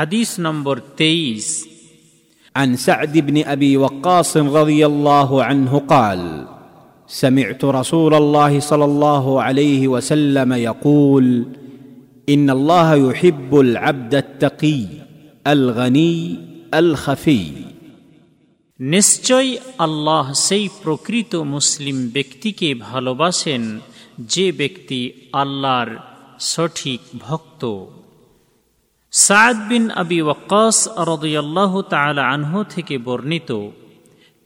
হাদিস নম্বর তেইশ عن سعد بن ابي وقاص رضي الله عنه قال سمعت رسول الله صلى الله عليه وسلم يقول ان الله يحب العبد التقي الغني الخفي নিশ্চয় আল্লাহ সেই প্রকৃত মুসলিম ব্যক্তিকে ভালোবাসেন যে ব্যক্তি আল্লাহর সঠিক ভক্ত সাদ বিন আবি ওয়াক্কাস রদয়াল্লাহ তালা আনহু থেকে বর্ণিত।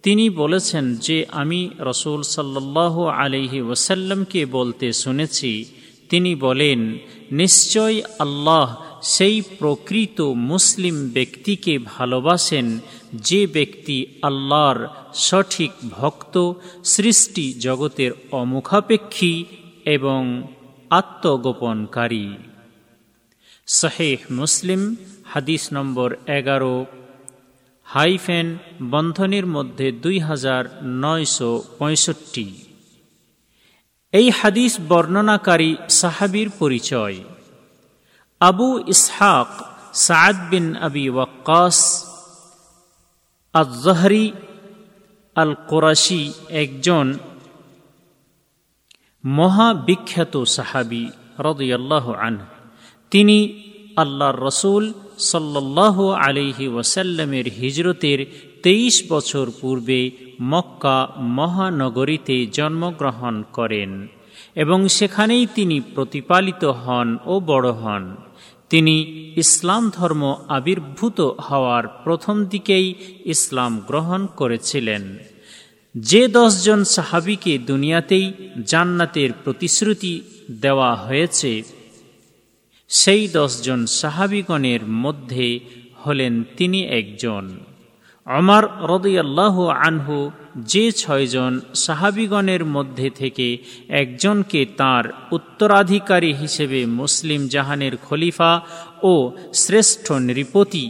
তিনি বলেছেন যে, আমি রসুল সাল্লাহ আলহি ওসাল্লামকে বলতে শুনেছি। তিনি বলেন, নিশ্চয় আল্লাহ সেই প্রকৃত মুসলিম ব্যক্তিকে ভালোবাসেন, যে ব্যক্তি আল্লাহর সঠিক ভক্ত, সৃষ্টি জগতের অমুখাপেক্ষী এবং আত্মগোপনকারী। শাহেহ মুসলিম, হাদিস নম্বর এগারো, হাইফেন বন্ধনের মধ্যে দুই হাজার নয়শো পঁয়ষট্টি। এই হাদিস বর্ণনাকারী সাহাবির পরিচয়। আবু ইসহাক সাদ বিন আবি ওয়াক্কাস আজহরি আল কোরাশি একজন মহাবিখ্যাত সাহাবি রদয়াল্লাহ আন তিনি আল্লাহর রসুল সাল্লাহ আলিহি ওয়াসাল্লামের হিজরতের তেইশ বছর পূর্বে মক্কা মহানগরীতে জন্মগ্রহণ করেন এবং সেখানেই তিনি প্রতিপালিত হন ও বড় হন। তিনি ইসলাম ধর্ম আবির্ভূত হওয়ার প্রথম দিকেই ইসলাম গ্রহণ করেছিলেন। যে দশজন সাহাবিকে দুনিয়াতেই জান্নাতের প্রতিশ্রুতি দেওয়া হয়েছে সেই দশজন সাহাবিগণের মধ্যে হলেন তিনি একজন। অমর রদিয়াল্লাহ আনহু যে ছয়জন সাহাবিগণের মধ্যে থেকে একজনকে তার উত্তরাধিকারী হিসেবে মুসলিম জাহানের খলিফা ও শ্রেষ্ঠ নৃপতি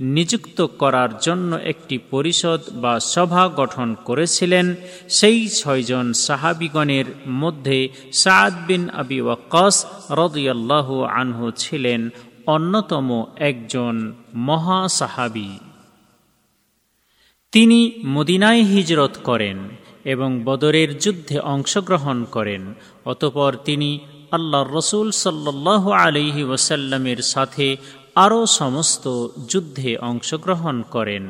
নিযুক্ত করার জন্য একটি পরিষদ বা সভা গঠন করেছিলেন সেই ছয়জন সাহাবিগণের মধ্যে সাদ বিন আবি ওয়াক্কাস রদিয়াল্লাহ আনহু ছিলেন অন্যতম একজন মহা সাহাবি। তিনি মদিনায় হিজরত করেন এবং বদরের যুদ্ধে অংশগ্রহণ করেন, অতপর তিনি আল্লাহ রসুল সাল্লাহ আলহি ওসাল্লামের সাথে আরও সমস্ত যুদ্ধে অংশগ্রহণ করেন।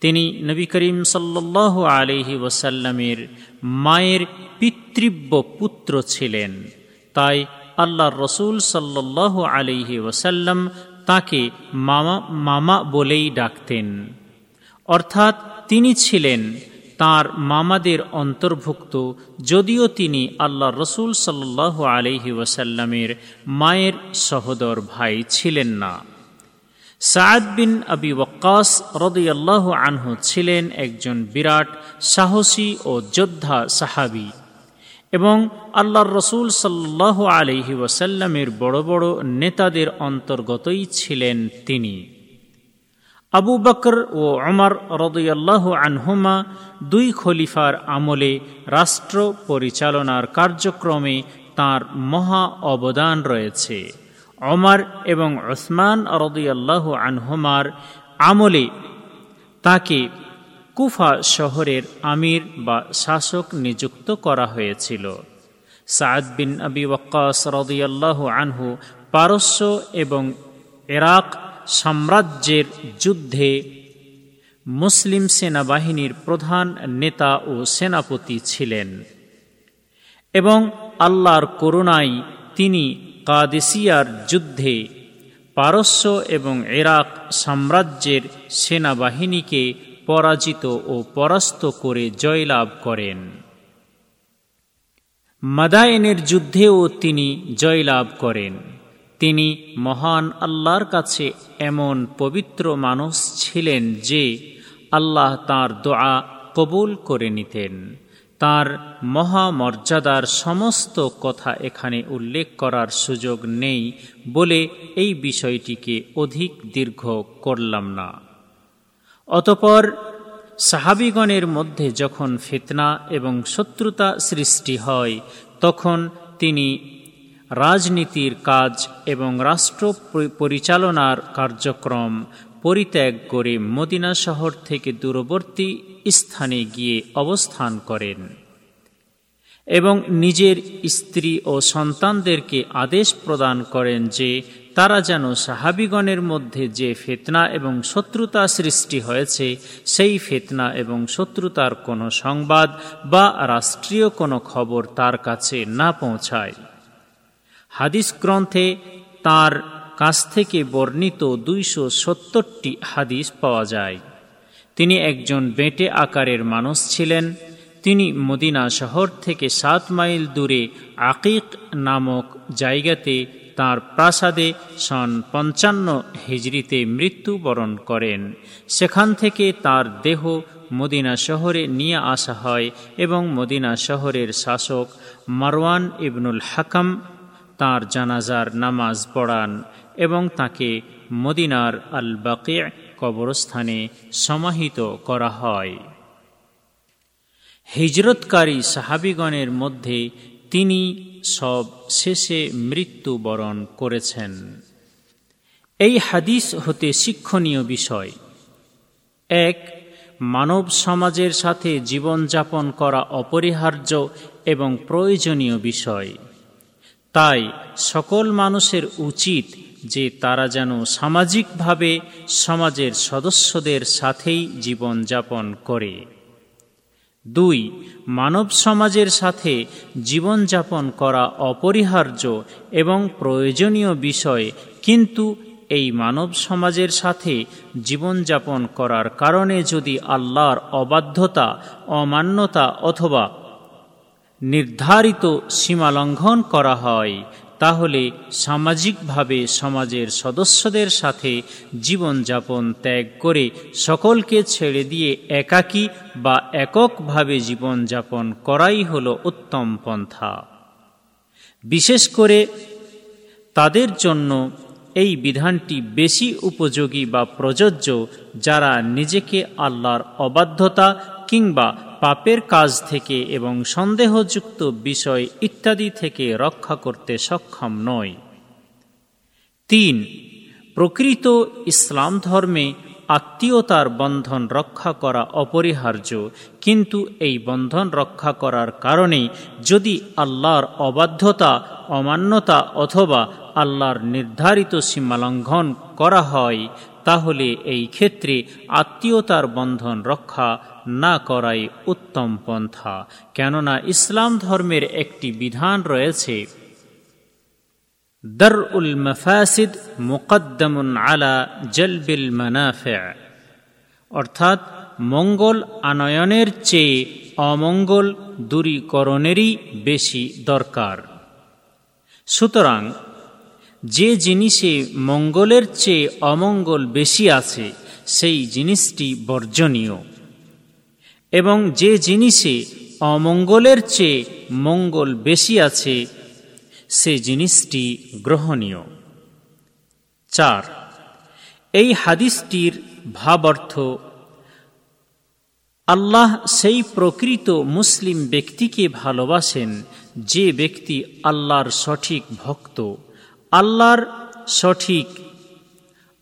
তিনি নবী করিম সাল্লাহ আলহি ওসাল্লামের মায়ের পিতৃব্য পুত্র ছিলেন। তাই আল্লাহ রসুল সাল্লাহ আলহি ওসাল্লাম তাকে মামা মামা বলেই ডাকতেন। অর্থাৎ তিনি ছিলেন তার মামাদের অন্তর্ভুক্ত, যদিও তিনি আল্লাহ রসুল সাল্লাহ আলহি ওয়াসাল্লামের মায়ের সহদর ভাই ছিলেন না। সাদ বিন আবি ওয়াক্কাস রদিয়াল্লাহ আনহু ছিলেন একজন বিরাট, সাহসী ও যোদ্ধা সাহাবি এবং আল্লাহর রসুল সাল্লাহ আলহি ওয়াসাল্লামের বড় বড় নেতাদের অন্তর্গতই ছিলেন তিনি। আবু বকর ও অমর রদয়াল্লাহ আনহুমা দুই খলিফার আমলে রাষ্ট্র পরিচালনার কার্যক্রমে তার মহা অবদান রয়েছে। অমর এবং ওসমান রদয়াল্লাহ আনহুমার আমলে তাকে কুফা শহরের আমির বা শাসক নিযুক্ত করা হয়েছিল। সাদ বিন আবি ওয়াক্কাস রদিয়াল্লাহ আনহু পারস্য এবং ইরাক সাম্রাজ্যের যুদ্ধে মুসলিম সেনাবাহিনীর প্রধান নেতা ও সেনাপতি ছিলেন এবং আল্লাহর করুণায় তিনি কাদেসিয়ার যুদ্ধে পারস্য এবং ইরাক সাম্রাজ্যের সেনাবাহিনীকে পরাজিত ও পরাস্ত করে জয়লাভ করেন। মাদায়েনের যুদ্ধেও তিনি জয়লাভ করেন। তিনি মহান আল্লাহর কাছে এমন পবিত্র মানুষ ছিলেন যে আল্লাহ তার দোয়া কবুল করে নিতেন। তার মহামর্যাদার সমস্ত কথা এখানে উল্লেখ করার সুযোগ নেই বলে এই বিষয়টিকে অধিক দীর্ঘ করলাম না। অতপর সাহাবিগণের মধ্যে যখন ফিতনা এবং শত্রুতা সৃষ্টি হয়, তখন তিনি রাজনীতির কাজ এবং রাষ্ট্র পরিচালনার কার্যক্রম পরিত্যাগ করে মদিনা শহর থেকে দূরবর্তী স্থানে গিয়ে অবস্থান করেন এবং নিজের স্ত্রী ও সন্তানদেরকে আদেশ প্রদান করেন যে তারা যেন সাহাবিগণের মধ্যে যে ফেতনা এবং শত্রুতা সৃষ্টি হয়েছে, সেই ফেতনা এবং শত্রুতার কোনো সংবাদ বা রাষ্ট্রীয় কোনো খবর তার কাছে না পৌঁছায়। হাদিস গ্রন্থে তার কাছ থেকে বর্ণিত দুইশো সত্তরটি হাদিস পাওয়া যায়। তিনি একজন বেঁটে আকারের মানুষ ছিলেন। তিনি মদিনা শহর থেকে সাত মাইল দূরে আকিক নামক জায়গাতে তার প্রাসাদে সন পঞ্চান্ন হিজড়িতে মৃত্যুবরণ করেন। সেখান থেকে তার দেহ মদিনা শহরে নিয়ে আসা হয় এবং মদিনা শহরের শাসক মারওয়ান ইবনুল হাকাম তার জানাজার নামাজ পড়ান এবং তাকে মদিনার আল বাকি কবরস্থানে সমাহিত করা হয়। হিজরতকারী সাহাবিগণের মধ্যে তিনি সব শেষে মৃত্যুবরণ করেছেন। এই হাদিস হতে শিক্ষণীয় বিষয়। এক, মানব সমাজের সাথে জীবনযাপন করা অপরিহার্য এবং প্রয়োজনীয় বিষয়। তাই সকল মানুষের উচিত যে তারা যেন সামাজিকভাবে সমাজের সদস্যদের সাথেই জীবনযাপন করে। দুই, মানব সমাজের সাথে জীবনযাপন করা অপরিহার্য এবং প্রয়োজনীয় বিষয়, কিন্তু এই মানব সমাজের সাথে জীবনযাপন করার কারণে যদি আল্লাহর অবাধ্যতা, অমান্যতা অথবা নির্ধারিত সীমা লঙ্ঘন করা হয়, তাহলে সামাজিকভাবে সমাজের সদস্যদের সাথে জীবনযাপন ত্যাগ করে সকলকে ছেড়ে দিয়ে একাকী বা এককভাবে জীবনযাপন করাই হল উত্তম পন্থা। বিশেষ করে তাদের জন্য এই বিধানটি বেশি উপযোগী বা প্রযোজ্য যারা নিজেকে আল্লাহর অবাধ্যতা কিংবা পাপের কাজ থেকে এবং সন্দেহযুক্ত বিষয় ইত্যাদি থেকে রক্ষা করতে সক্ষম নয় তিন, প্রকৃত ইসলাম ধর্মে আত্মীয়তার বন্ধন রক্ষা করা অপরিহার্য, কিন্তু এই বন্ধন রক্ষা করার কারণে যদি আল্লাহর অবাধ্যতা, অমান্যতা অথবা আল্লাহর নির্ধারিত সীমালঙ্ঘন করা হয়, তাহলে এই ক্ষেত্রে আত্মীয়তার বন্ধন রক্ষা না করাই উত্তম পন্থা, কেননা ইসলাম ধর্মের একটি বিধান রয়েছে। দর উল মফাসিদ মুকদ্দমুন আলা জলবিল মানাফে। অর্থাৎ মঙ্গল আনয়নের চেয়ে অমঙ্গল দূরীকরণেরই বেশি দরকার। সুতরাং যে জিনিসে মঙ্গলের চেয়ে অমঙ্গল বেশি আছে, সেই জিনিসটি বর্জনীয়। এবং যে জিনিসে অমঙ্গলের চেয়ে মঙ্গল বেশি আছে, সে জিনিসটি গ্রহণীয়। চার, এই হাদিসটির ভাবার্থ, আল্লাহ সেই প্রকৃত মুসলিম ব্যক্তিকে ভালোবাসেন যে ব্যক্তি আল্লাহর সঠিক ভক্ত। আল্লাহর সঠিক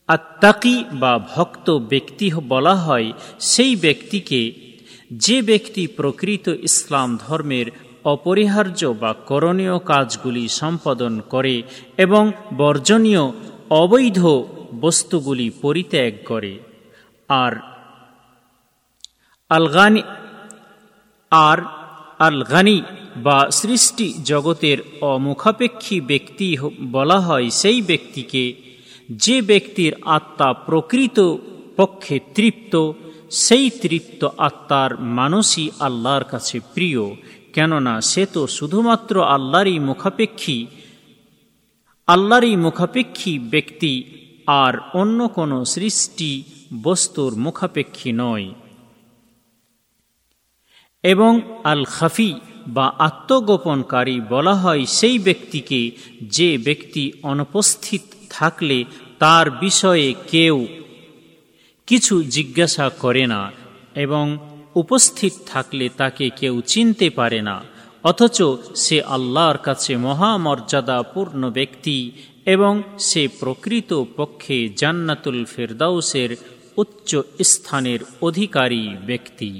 আত্মাকি বা ভক্ত ব্যক্তি বলা হয় সেই ব্যক্তিকে যে ব্যক্তি প্রকৃত ইসলাম ধর্মের অপরিহার্য বা করণীয় কাজগুলি সম্পাদন করে এবং বর্জনীয় অবৈধ বস্তুগুলি পরিত্যাগ করে। আর আলগানি আর আলগানি বা সৃষ্টি জগতের অমুখাপেক্ষী ব্যক্তি বলা হয় সেই ব্যক্তিকে যে ব্যক্তির আত্মা প্রকৃত পক্ষে তৃপ্ত সেই তৃপ্ত আত্মার মানুষই আল্লাহর কাছে প্রিয়, কেননা সে তো শুধুমাত্র আল্লাহরই মুখাপেক্ষী আল্লাহরই মুখাপেক্ষী ব্যক্তি আর অন্য কোনো সৃষ্টি বস্তুর মুখাপেক্ষী নয়। এবং আল খাফি বা আত্মগোপনকারী বলা হয় সেই ব্যক্তিকে যে ব্যক্তি অনুপস্থিত থাকলে তার বিষয়ে কেউ কিছু জিজ্ঞাসা করে না এবং উপস্থিত থাকলে তাকে কেউ চিনতে পারে না, অথচ সে আল্লাহর কাছে মহামর্যাদাপূর্ণ ব্যক্তি এবং সে প্রকৃত পক্ষে জান্নাতুল ফেরদাউসের উচ্চ স্থানের অধিকারী ব্যক্তি।